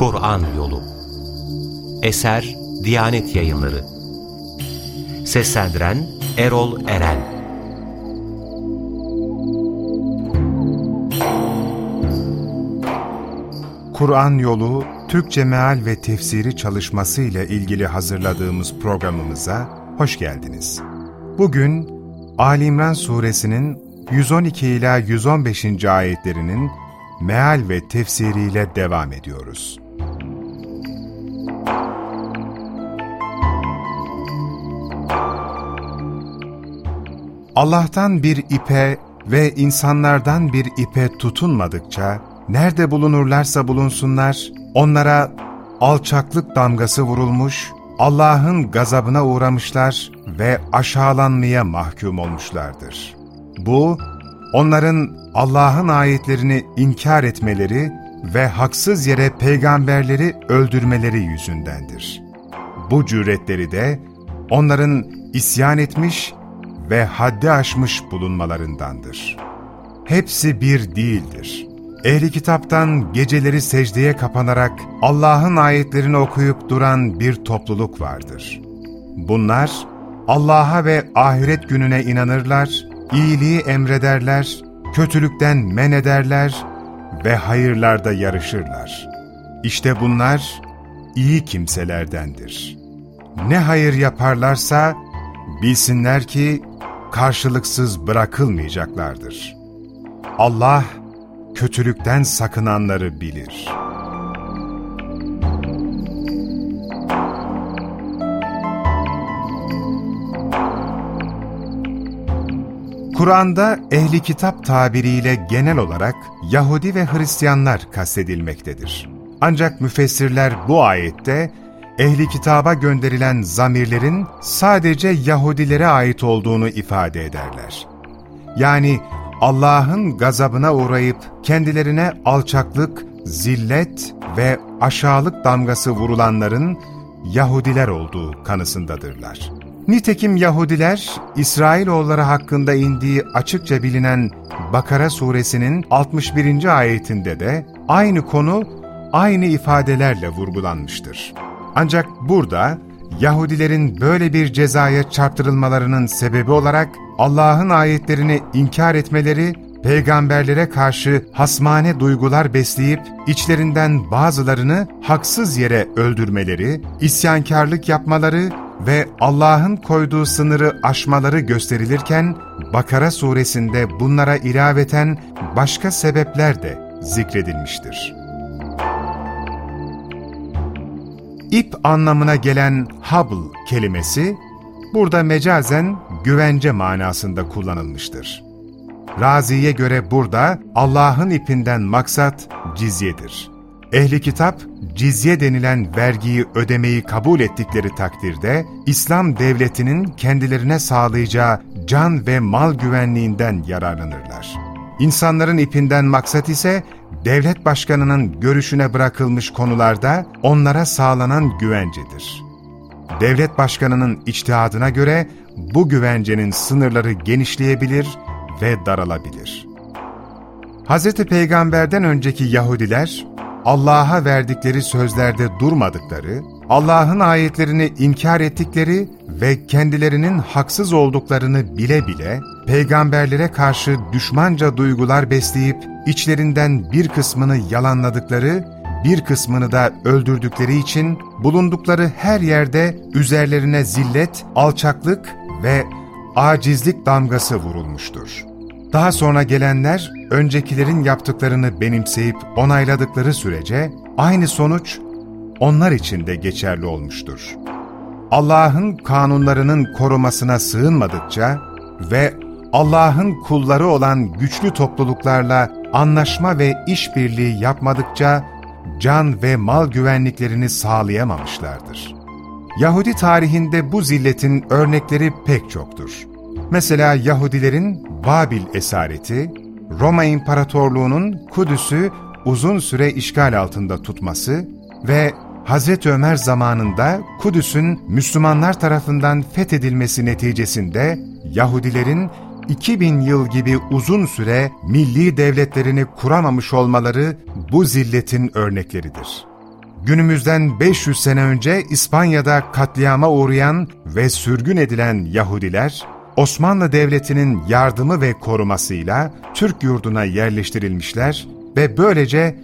Kur'an Yolu Eser Diyanet Yayınları Seslendiren Erol Eren Kur'an Yolu Türkçe Meal ve Tefsiri çalışması ile ilgili hazırladığımız programımıza hoş geldiniz. Bugün Ali İmran Suresinin 112 ila 115. ayetlerinin meal ve tefsiriyle devam ediyoruz. Allah'tan bir ipe ve insanlardan bir ipe tutunmadıkça, nerede bulunurlarsa bulunsunlar, onlara alçaklık damgası vurulmuş, Allah'ın gazabına uğramışlar ve aşağılanmaya mahkum olmuşlardır. Bu, onların Allah'ın ayetlerini inkar etmeleri ve haksız yere peygamberleri öldürmeleri yüzündendir. Bu cüretleri de onların isyan etmiş ve haddi aşmış bulunmalarındandır. Hepsi bir değildir. Ehli kitaptan geceleri secdeye kapanarak Allah'ın ayetlerini okuyup duran bir topluluk vardır. Bunlar Allah'a ve ahiret gününe inanırlar, iyiliği emrederler, kötülükten men ederler ve hayırlarda yarışırlar. İşte bunlar iyi kimselerdendir. Ne hayır yaparlarsa bilsinler ki karşılıksız bırakılmayacaklardır. Allah kötülükten sakınanları bilir.'' Kur'an'da ehli kitap tabiriyle genel olarak Yahudi ve Hristiyanlar kastedilmektedir. Ancak müfessirler bu ayette ehli kitaba gönderilen zamirlerin sadece Yahudilere ait olduğunu ifade ederler. Yani Allah'ın gazabına uğrayıp kendilerine alçaklık, zillet ve aşağılık damgası vurulanların Yahudiler olduğu kanısındadırlar. Nitekim Yahudiler, İsrailoğulları hakkında indiği açıkça bilinen Bakara suresinin 61. ayetinde de aynı konu aynı ifadelerle vurgulanmıştır. Ancak burada Yahudilerin böyle bir cezaya çarptırılmalarının sebebi olarak Allah'ın ayetlerini inkar etmeleri, peygamberlere karşı hasmane duygular besleyip içlerinden bazılarını haksız yere öldürmeleri, isyankarlık yapmaları ve Allah'ın koyduğu sınırı aşmaları gösterilirken, Bakara suresinde bunlara ilaveten başka sebepler de zikredilmiştir. İp anlamına gelen habl kelimesi, burada mecazen güvence manasında kullanılmıştır. Razi'ye göre burada Allah'ın ipinden maksat cizyedir. Ehli kitap, cizye denilen vergiyi ödemeyi kabul ettikleri takdirde, İslam devletinin kendilerine sağlayacağı can ve mal güvenliğinden yararlanırlar. İnsanların ipinden maksat ise, devlet başkanının görüşüne bırakılmış konularda onlara sağlanan güvencedir. Devlet başkanının içtihadına göre bu güvencenin sınırları genişleyebilir ve daralabilir. Hz. Peygamber'den önceki Yahudiler, Allah'a verdikleri sözlerde durmadıkları, Allah'ın ayetlerini inkar ettikleri ve kendilerinin haksız olduklarını bile bile, peygamberlere karşı düşmanca duygular besleyip, içlerinden bir kısmını yalanladıkları, bir kısmını da öldürdükleri için bulundukları her yerde üzerlerine zillet, alçaklık ve acizlik damgası vurulmuştur. Daha sonra gelenler, öncekilerin yaptıklarını benimseyip onayladıkları sürece, aynı sonuç onlar için de geçerli olmuştur. Allah'ın kanunlarının korumasına sığınmadıkça ve Allah'ın kulları olan güçlü topluluklarla anlaşma ve işbirliği yapmadıkça, can ve mal güvenliklerini sağlayamamışlardır. Yahudi tarihinde bu zilletin örnekleri pek çoktur. Mesela Yahudilerin Babil esareti, Roma İmparatorluğu'nun Kudüs'ü uzun süre işgal altında tutması ve Hazreti Ömer zamanında Kudüs'ün Müslümanlar tarafından fethedilmesi neticesinde Yahudilerin 2000 yıl gibi uzun süre milli devletlerini kuramamış olmaları bu zilletin örnekleridir. günümüzden 500 sene önce İspanya'da katliama uğrayan ve sürgün edilen Yahudiler, Osmanlı Devleti'nin yardımı ve korumasıyla Türk yurduna yerleştirilmişler ve böylece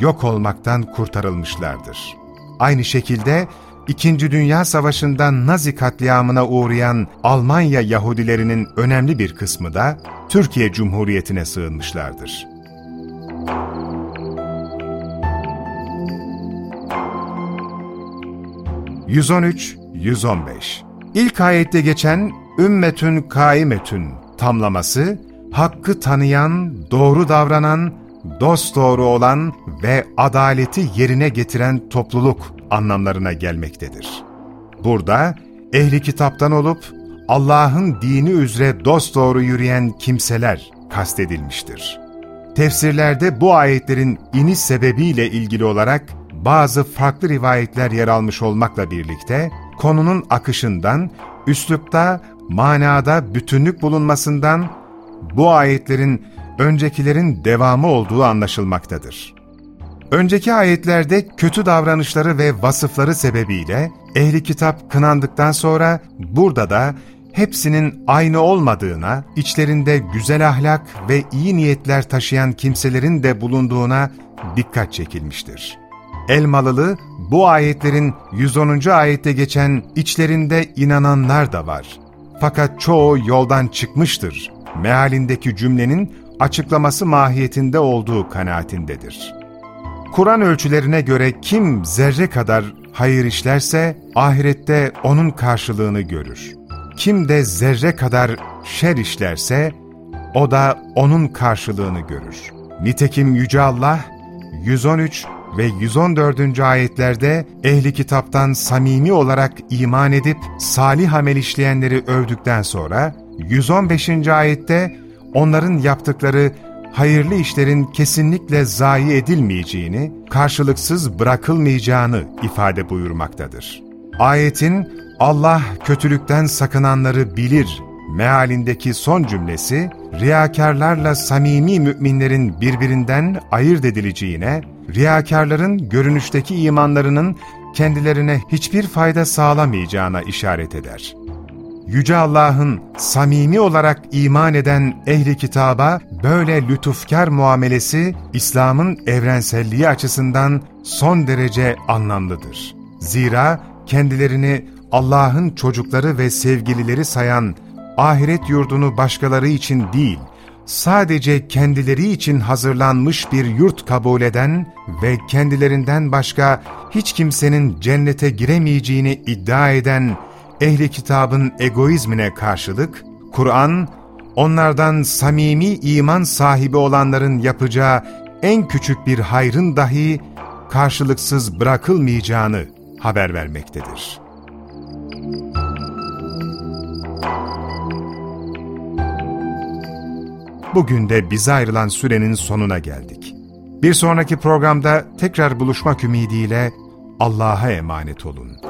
yok olmaktan kurtarılmışlardır. Aynı şekilde İkinci Dünya Savaşı'nda Nazi katliamına uğrayan Almanya Yahudilerinin önemli bir kısmı da Türkiye Cumhuriyeti'ne sığınmışlardır. ...113-115 İlk ayette geçen ümmetün kaimetün tamlaması, hakkı tanıyan, doğru davranan, dosdoğru olan ve adaleti yerine getiren topluluk anlamlarına gelmektedir. Burada ehli kitaptan olup Allah'ın dini üzere dosdoğru yürüyen kimseler kastedilmiştir. Tefsirlerde bu ayetlerin iniş sebebiyle ilgili olarak bazı farklı rivayetler yer almış olmakla birlikte konunun akışından, üslupta, manada bütünlük bulunmasından bu ayetlerin öncekilerin devamı olduğu anlaşılmaktadır. Önceki ayetlerde kötü davranışları ve vasıfları sebebiyle ehli kitap kınandıktan sonra burada da hepsinin aynı olmadığına, içlerinde güzel ahlak ve iyi niyetler taşıyan kimselerin de bulunduğuna dikkat çekilmiştir. Elmalılı bu ayetlerin 110. ayette geçen içlerinde inananlar da var. Fakat çoğu yoldan çıkmıştır. Mealindeki cümlenin açıklaması mahiyetinde olduğu kanaatindedir. Kur'an ölçülerine göre kim zerre kadar hayır işlerse ahirette onun karşılığını görür. Kim de zerre kadar şer işlerse o da onun karşılığını görür. Nitekim Yüce Allah 113 ve 114. ayetlerde ehli kitaptan samimi olarak iman edip salih amel işleyenleri övdükten sonra 115. ayette onların yaptıkları hayırlı işlerin kesinlikle zayi edilmeyeceğini, karşılıksız bırakılmayacağını ifade buyurmaktadır. Ayetin Allah kötülükten sakınanları bilir mealindeki son cümlesi, riyakarlarla samimi müminlerin birbirinden ayırt edileceğine, riyakarların görünüşteki imanlarının kendilerine hiçbir fayda sağlamayacağına işaret eder. Yüce Allah'ın samimi olarak iman eden ehli kitaba böyle lütufkar muamelesi İslam'ın evrenselliği açısından son derece anlamlıdır. Zira kendilerini Allah'ın çocukları ve sevgilileri sayan ahiret yurdunu başkaları için değil, sadece kendileri için hazırlanmış bir yurt kabul eden ve kendilerinden başka hiç kimsenin cennete giremeyeceğini iddia eden ehli kitabın egoizmine karşılık, Kur'an, onlardan samimi iman sahibi olanların yapacağı en küçük bir hayrın dahi karşılıksız bırakılmayacağını haber vermektedir. Bugün de bize ayrılan sürenin sonuna geldik. Bir sonraki programda tekrar buluşmak ümidiyle Allah'a emanet olun.